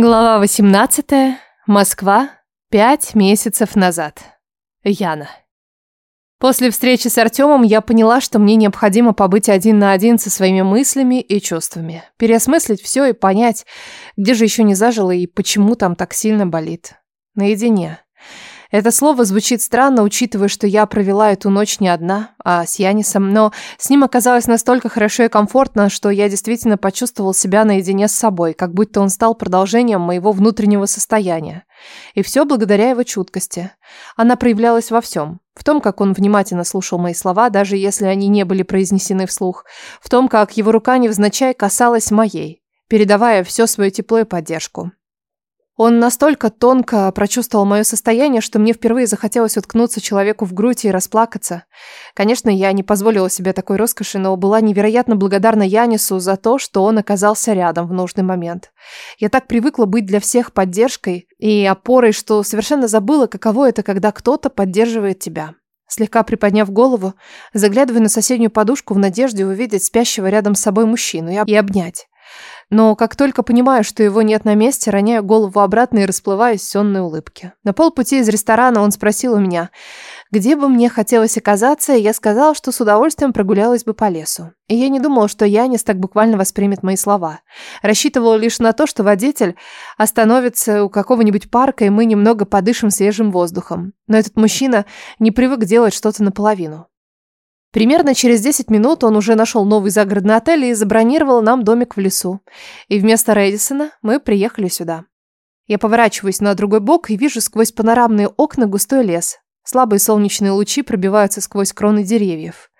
Глава 18. Москва. Пять месяцев назад. Яна. После встречи с Артемом я поняла, что мне необходимо побыть один на один со своими мыслями и чувствами. Переосмыслить все и понять, где же еще не зажило и почему там так сильно болит. Наедине. Это слово звучит странно, учитывая, что я провела эту ночь не одна, а с Янисом, но с ним оказалось настолько хорошо и комфортно, что я действительно почувствовал себя наедине с собой, как будто он стал продолжением моего внутреннего состояния. И все благодаря его чуткости. Она проявлялась во всем. В том, как он внимательно слушал мои слова, даже если они не были произнесены вслух. В том, как его рука невзначай касалась моей, передавая все свое тепло и поддержку. Он настолько тонко прочувствовал мое состояние, что мне впервые захотелось уткнуться человеку в грудь и расплакаться. Конечно, я не позволила себе такой роскоши, но была невероятно благодарна Янису за то, что он оказался рядом в нужный момент. Я так привыкла быть для всех поддержкой и опорой, что совершенно забыла, каково это, когда кто-то поддерживает тебя. Слегка приподняв голову, заглядываю на соседнюю подушку в надежде увидеть спящего рядом с собой мужчину и обнять. Но как только понимаю, что его нет на месте, роняю голову обратно и расплываюсь сонной улыбке. На полпути из ресторана он спросил у меня, где бы мне хотелось оказаться, и я сказала, что с удовольствием прогулялась бы по лесу. И я не думала, что Янис так буквально воспримет мои слова. Рассчитывала лишь на то, что водитель остановится у какого-нибудь парка, и мы немного подышим свежим воздухом. Но этот мужчина не привык делать что-то наполовину. Примерно через 10 минут он уже нашел новый загородный отель и забронировал нам домик в лесу. И вместо Рэдисона мы приехали сюда. Я поворачиваюсь на другой бок и вижу сквозь панорамные окна густой лес. Слабые солнечные лучи пробиваются сквозь кроны деревьев.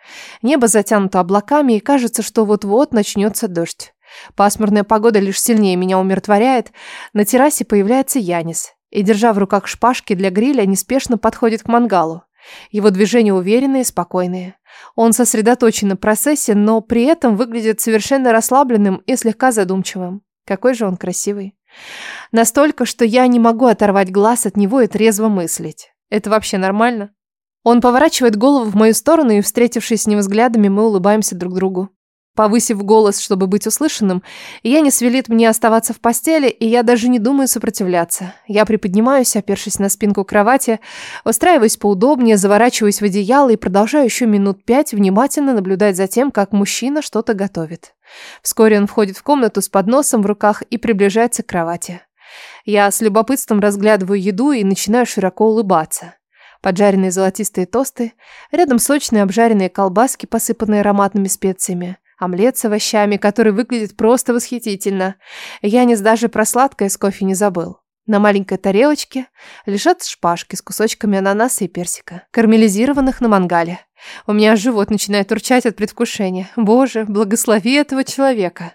Небо затянуто облаками, и кажется, что вот-вот начнется дождь. Пасмурная погода лишь сильнее меня умиротворяет. На террасе появляется Янис и, держа в руках шпажки для гриля, неспешно подходит к мангалу. Его движения уверенные спокойные. Он сосредоточен на процессе, но при этом выглядит совершенно расслабленным и слегка задумчивым. Какой же он красивый. Настолько, что я не могу оторвать глаз от него и трезво мыслить. Это вообще нормально? Он поворачивает голову в мою сторону, и, встретившись с ним взглядами, мы улыбаемся друг другу. Повысив голос, чтобы быть услышанным, Янис велит мне оставаться в постели, и я даже не думаю сопротивляться. Я приподнимаюсь, опершись на спинку кровати, устраиваюсь поудобнее, заворачиваюсь в одеяло и продолжаю еще минут пять внимательно наблюдать за тем, как мужчина что-то готовит. Вскоре он входит в комнату с подносом в руках и приближается к кровати. Я с любопытством разглядываю еду и начинаю широко улыбаться. Поджаренные золотистые тосты, рядом сочные обжаренные колбаски, посыпанные ароматными специями, Омлет с овощами, который выглядит просто восхитительно. Янис даже про сладкое с кофе не забыл. На маленькой тарелочке лежат шпажки с кусочками ананаса и персика, карамелизированных на мангале. У меня живот начинает урчать от предвкушения. Боже, благослови этого человека.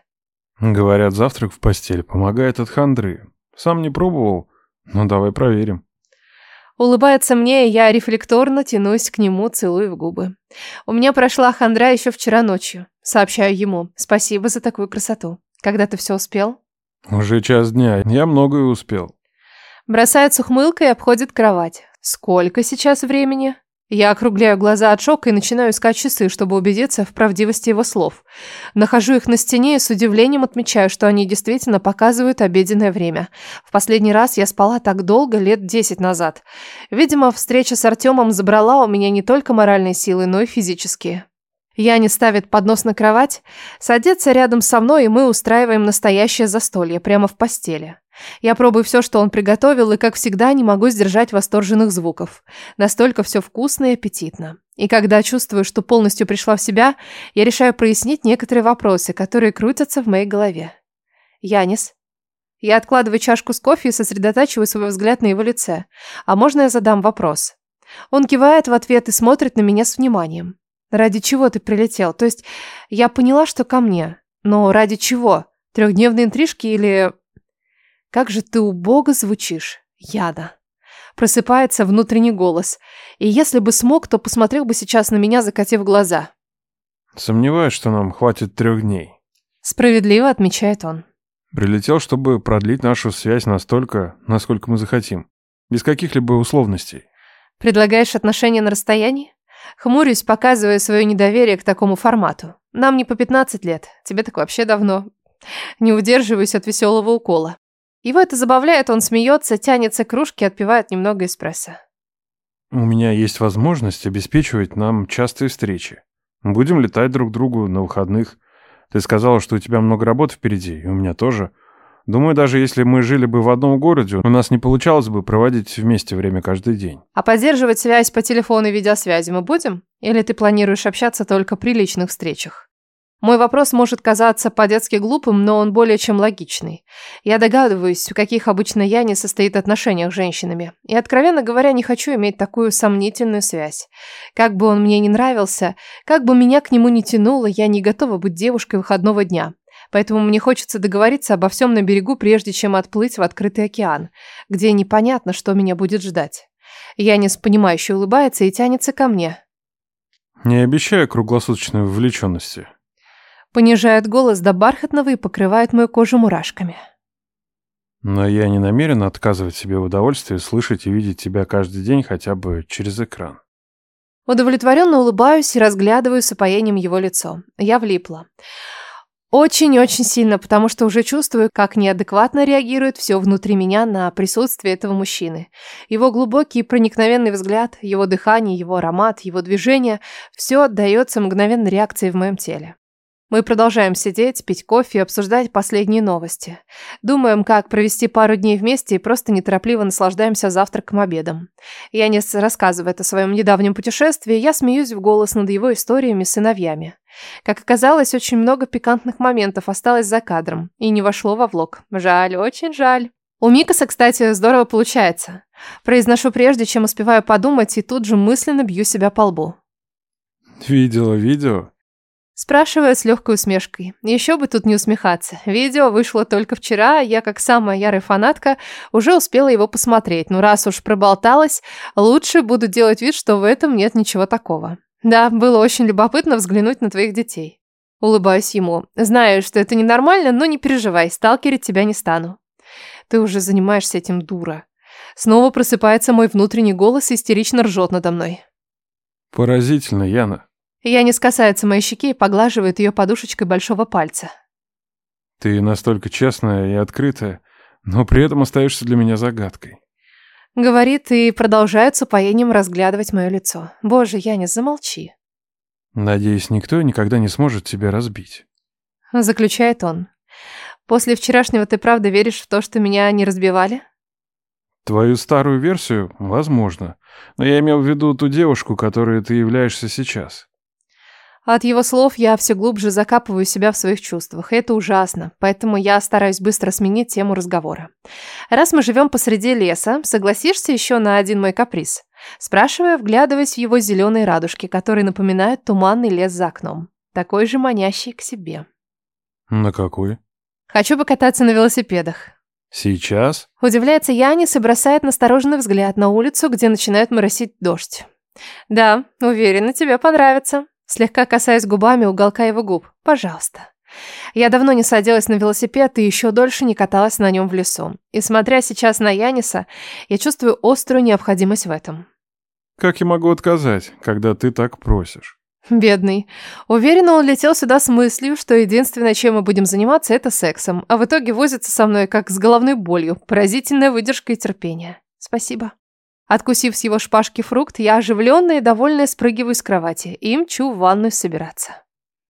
Говорят, завтрак в постель помогает от хандры. Сам не пробовал, но давай проверим. Улыбается мне, и я рефлекторно тянусь к нему, целую в губы. У меня прошла хандра еще вчера ночью. Сообщаю ему. Спасибо за такую красоту. Когда ты все успел? Уже час дня. Я многое успел. Бросает с ухмылкой и обходит кровать. Сколько сейчас времени? Я округляю глаза от шока и начинаю искать часы, чтобы убедиться в правдивости его слов. Нахожу их на стене и с удивлением отмечаю, что они действительно показывают обеденное время. В последний раз я спала так долго, лет десять назад. Видимо, встреча с Артемом забрала у меня не только моральные силы, но и физические. Яни ставит поднос на кровать, садится рядом со мной, и мы устраиваем настоящее застолье прямо в постели. Я пробую все, что он приготовил, и, как всегда, не могу сдержать восторженных звуков. Настолько все вкусно и аппетитно. И когда чувствую, что полностью пришла в себя, я решаю прояснить некоторые вопросы, которые крутятся в моей голове. Янис. Я откладываю чашку с кофе и сосредотачиваю свой взгляд на его лице. А можно я задам вопрос? Он кивает в ответ и смотрит на меня с вниманием. Ради чего ты прилетел? То есть я поняла, что ко мне. Но ради чего? Трехдневные интрижки или как же ты убого звучишь, Яда. Просыпается внутренний голос. И если бы смог, то посмотрел бы сейчас на меня, закатив глаза. Сомневаюсь, что нам хватит трех дней. Справедливо отмечает он. Прилетел, чтобы продлить нашу связь настолько, насколько мы захотим. Без каких-либо условностей. Предлагаешь отношения на расстоянии? Хмурюсь, показывая свое недоверие к такому формату. Нам не по 15 лет, тебе так вообще давно. Не удерживаюсь от веселого укола. Его это забавляет, он смеется, тянется к кружке, отпивает немного эспрессо. У меня есть возможность обеспечивать нам частые встречи. Будем летать друг к другу на выходных. Ты сказала, что у тебя много работы впереди, и у меня тоже. Думаю, даже если мы жили бы в одном городе, у нас не получалось бы проводить вместе время каждый день. А поддерживать связь по телефону и видеосвязи мы будем? Или ты планируешь общаться только при личных встречах? Мой вопрос может казаться по-детски глупым, но он более чем логичный. Я догадываюсь, в каких обычно я не состоит отношениях с женщинами. И, откровенно говоря, не хочу иметь такую сомнительную связь. Как бы он мне не нравился, как бы меня к нему не тянуло, я не готова быть девушкой выходного дня. Поэтому мне хочется договориться обо всем на берегу, прежде чем отплыть в открытый океан, где непонятно, что меня будет ждать. Янис, понимающе улыбается и тянется ко мне. Не обещаю круглосуточной вовлеченности. Понижает голос до бархатного и покрывает мою кожу мурашками. Но я не намерен отказывать себе в удовольствии слышать и видеть тебя каждый день хотя бы через экран. Удовлетворенно улыбаюсь и разглядываю с упоением его лицо. Я влипла. Очень-очень сильно, потому что уже чувствую, как неадекватно реагирует все внутри меня на присутствие этого мужчины. Его глубокий и проникновенный взгляд, его дыхание, его аромат, его движение – все отдается мгновенной реакцией в моем теле. Мы продолжаем сидеть, пить кофе и обсуждать последние новости. Думаем, как провести пару дней вместе и просто неторопливо наслаждаемся завтраком-обедом. Янис рассказывает о своем недавнем путешествии, я смеюсь в голос над его историями с сыновьями. Как оказалось, очень много пикантных моментов осталось за кадром и не вошло во влог. Жаль, очень жаль. У Микаса, кстати, здорово получается. Произношу прежде, чем успеваю подумать, и тут же мысленно бью себя по лбу. Видела видео? Спрашиваю с легкой усмешкой. Еще бы тут не усмехаться. Видео вышло только вчера, а я, как самая ярая фанатка, уже успела его посмотреть. Но раз уж проболталась, лучше буду делать вид, что в этом нет ничего такого. Да, было очень любопытно взглянуть на твоих детей. Улыбаюсь ему. Знаю, что это ненормально, но не переживай, сталкерить тебя не стану. Ты уже занимаешься этим, дура. Снова просыпается мой внутренний голос и истерично ржет надо мной. Поразительно, Яна. Янис касается моей щеки и поглаживает ее подушечкой большого пальца. Ты настолько честная и открытая, но при этом остаешься для меня загадкой. Говорит и продолжает с упоением разглядывать мое лицо. Боже, Янис, замолчи. Надеюсь, никто никогда не сможет тебя разбить. Заключает он. После вчерашнего ты правда веришь в то, что меня не разбивали? Твою старую версию? Возможно. Но я имел в виду ту девушку, которой ты являешься сейчас. От его слов я все глубже закапываю себя в своих чувствах, и это ужасно, поэтому я стараюсь быстро сменить тему разговора. Раз мы живем посреди леса, согласишься еще на один мой каприз? Спрашивая, вглядываясь в его зеленые радужки, которые напоминают туманный лес за окном. Такой же манящий к себе. На какой? Хочу покататься на велосипедах. Сейчас? Удивляется Янис и бросает настороженный взгляд на улицу, где начинает моросить дождь. Да, уверена, тебе понравится. Слегка касаясь губами уголка его губ. «Пожалуйста». Я давно не садилась на велосипед и еще дольше не каталась на нем в лесу. И смотря сейчас на Яниса, я чувствую острую необходимость в этом. «Как я могу отказать, когда ты так просишь?» Бедный. Уверена, он летел сюда с мыслью, что единственное, чем мы будем заниматься, это сексом, а в итоге возится со мной как с головной болью. Поразительная выдержка и терпение. Спасибо. Откусив с его шпажки фрукт, я оживленная и довольная спрыгиваю с кровати и мчу в ванную собираться.